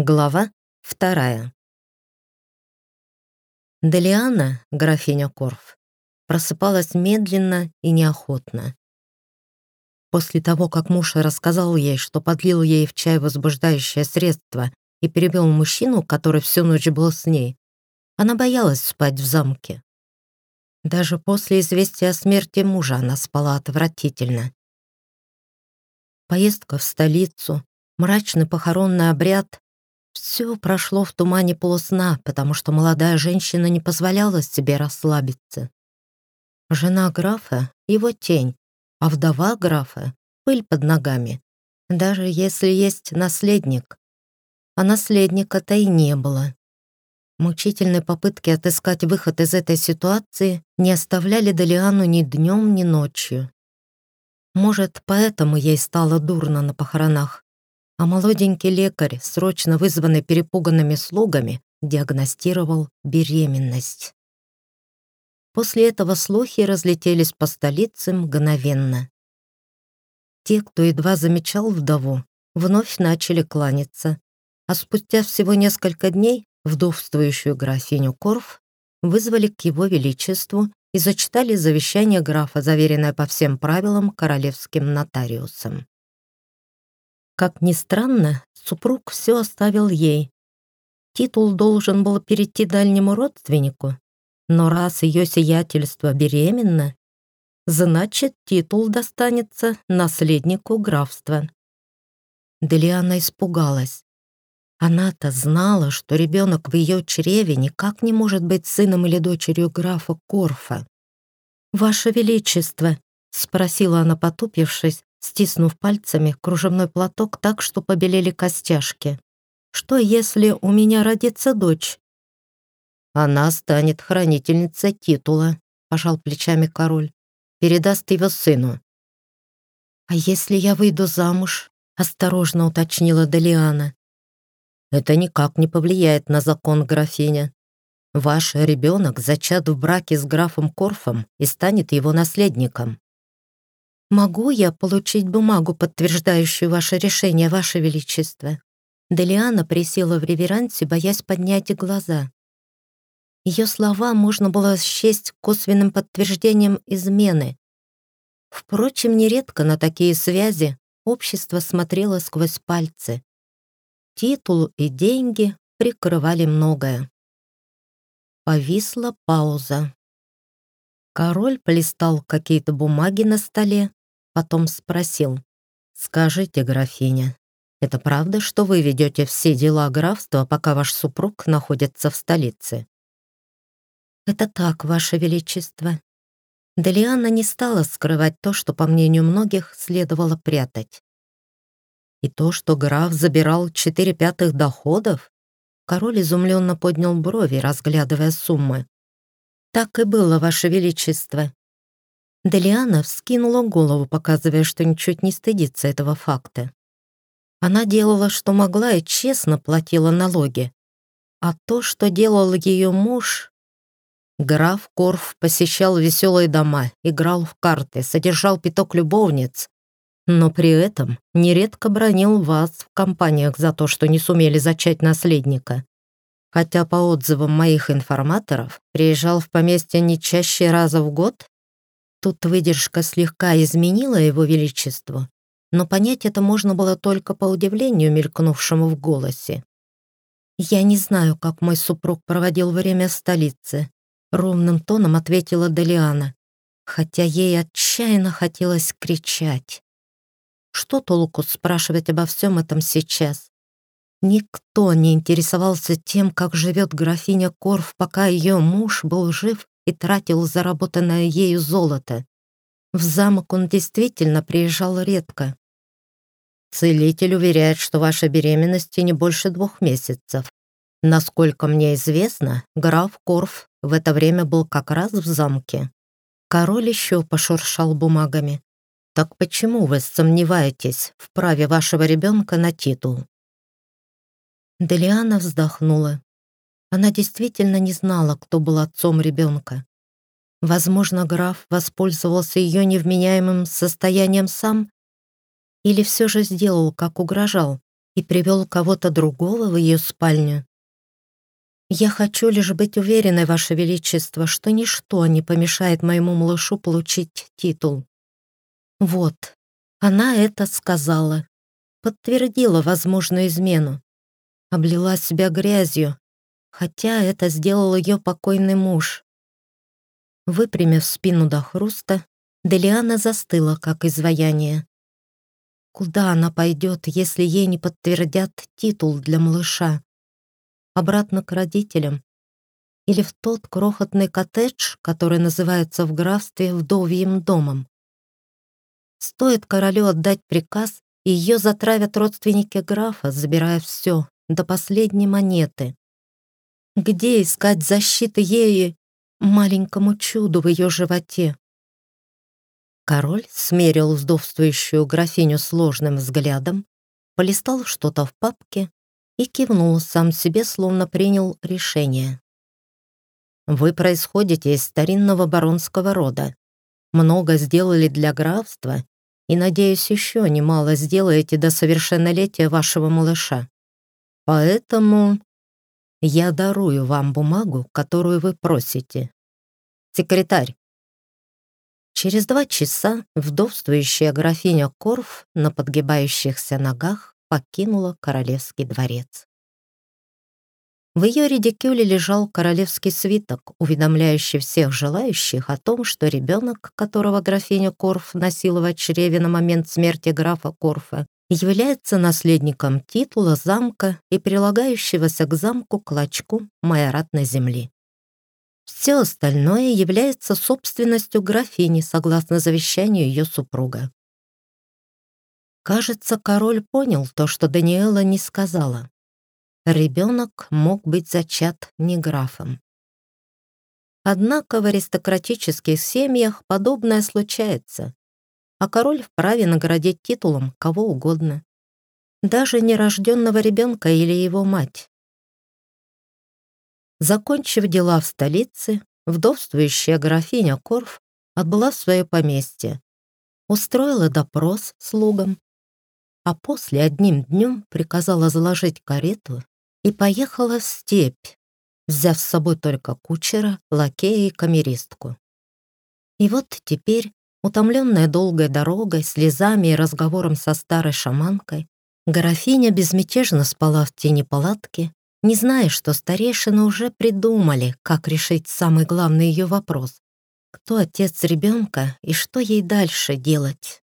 Глава вторая. Делиана, графиня Корф, просыпалась медленно и неохотно. После того, как муж рассказал ей, что подлил ей в чай возбуждающее средство и перебил мужчину, который всю ночь был с ней, она боялась спать в замке. Даже после известия о смерти мужа она спала отвратительно. Поездка в столицу, мрачный похоронный обряд все прошло в тумане полусна, потому что молодая женщина не позволяла себе расслабиться. Жена графа — его тень, а вдова графа — пыль под ногами, даже если есть наследник. А наследника-то и не было. Мучительные попытки отыскать выход из этой ситуации не оставляли Далиану ни днем, ни ночью. Может, поэтому ей стало дурно на похоронах а молоденький лекарь, срочно вызванный перепуганными слугами, диагностировал беременность. После этого слухи разлетелись по столице мгновенно. Те, кто едва замечал вдову, вновь начали кланяться, а спустя всего несколько дней вдовствующую графиню Корф вызвали к его величеству и зачитали завещание графа, заверенное по всем правилам королевским нотариусом. Как ни странно, супруг все оставил ей. Титул должен был перейти дальнему родственнику, но раз ее сиятельство беременна, значит, титул достанется наследнику графства. Делиана испугалась. Она-то знала, что ребенок в ее чреве никак не может быть сыном или дочерью графа Корфа. «Ваше Величество», — спросила она, потупившись, стиснув пальцами кружевной платок так, что побелели костяшки. «Что, если у меня родится дочь?» «Она станет хранительницей титула», — пожал плечами король. «Передаст его сыну». «А если я выйду замуж?» — осторожно уточнила Делиана. «Это никак не повлияет на закон графиня. Ваш ребенок зачат в браке с графом Корфом и станет его наследником. «Могу я получить бумагу, подтверждающую ваше решение, ваше величество?» Делиана присела в реверансе, боясь поднять глаза. Ее слова можно было счесть косвенным подтверждением измены. Впрочем, нередко на такие связи общество смотрело сквозь пальцы. Титул и деньги прикрывали многое. Повисла пауза. Король полистал какие-то бумаги на столе, Потом спросил. «Скажите, графиня, это правда, что вы ведете все дела графства, пока ваш супруг находится в столице?» «Это так, ваше величество». Делиана не стала скрывать то, что, по мнению многих, следовало прятать. И то, что граф забирал четыре пятых доходов? Король изумленно поднял брови, разглядывая суммы. «Так и было, Ваше Величество. Делиана вскинула голову, показывая, что ничуть не стыдится этого факта. Она делала, что могла, и честно платила налоги. А то, что делал ее муж... Граф Корф посещал веселые дома, играл в карты, содержал пяток любовниц, но при этом нередко бронил вас в компаниях за то, что не сумели зачать наследника. Хотя по отзывам моих информаторов приезжал в поместье не чаще раза в год Тут выдержка слегка изменила его величество, но понять это можно было только по удивлению, мелькнувшему в голосе. «Я не знаю, как мой супруг проводил время в столице», ровным тоном ответила Делиана, хотя ей отчаянно хотелось кричать. Что толку спрашивать обо всем этом сейчас? Никто не интересовался тем, как живет графиня Корф, пока ее муж был жив и тратил заработанное ею золото. В замок он действительно приезжал редко. Целитель уверяет, что ваша беременность не больше двух месяцев. Насколько мне известно, граф Корф в это время был как раз в замке. Король еще пошуршал бумагами. Так почему вы сомневаетесь в праве вашего ребенка на титул? Делиана вздохнула. Она действительно не знала, кто был отцом ребенка. Возможно, граф воспользовался ее невменяемым состоянием сам или все же сделал, как угрожал, и привел кого-то другого в ее спальню. Я хочу лишь быть уверенной, Ваше Величество, что ничто не помешает моему малышу получить титул. Вот, она это сказала, подтвердила возможную измену, облила себя грязью, хотя это сделал ее покойный муж. Выпрямив спину до хруста, Делиана застыла, как изваяние. Куда она пойдет, если ей не подтвердят титул для малыша? Обратно к родителям? Или в тот крохотный коттедж, который называется в графстве вдовьим домом? Стоит королю отдать приказ, и ее затравят родственники графа, забирая все, до последней монеты. Где искать защиты ею, маленькому чуду в ее животе? Король смерил вздовствующую графиню сложным взглядом, полистал что-то в папке и кивнул сам себе, словно принял решение. «Вы происходите из старинного баронского рода много сделали для графства и, надеюсь, еще немало сделаете до совершеннолетия вашего малыша. Поэтому я дарую вам бумагу, которую вы просите. Секретарь. Через два часа вдовствующая графиня Корф на подгибающихся ногах покинула королевский дворец. В ее редикюле лежал королевский свиток, уведомляющий всех желающих о том, что ребенок, которого графиня Корф носила в чреве на момент смерти графа Корфа, является наследником титула замка и прилагающегося к замку клочку майоратной земли. Все остальное является собственностью графини согласно завещанию ее супруга. Кажется, король понял то, что Даниэла не сказала ребенок мог быть зачат не графом. Однако в аристократических семьях подобное случается, а король вправе наградить титулом кого угодно, даже нерожденного ребенка или его мать. Закончив дела в столице, вдовствующая графиня Корф отбыла в свое поместье, устроила допрос слугам, а после одним днем приказала заложить карету и поехала в степь, взяв с собой только кучера, лакея и камеристку. И вот теперь, утомленная долгой дорогой, слезами и разговором со старой шаманкой, графиня безмятежно спала в тени палатки, не зная, что старейшины уже придумали, как решить самый главный ее вопрос — кто отец ребенка и что ей дальше делать.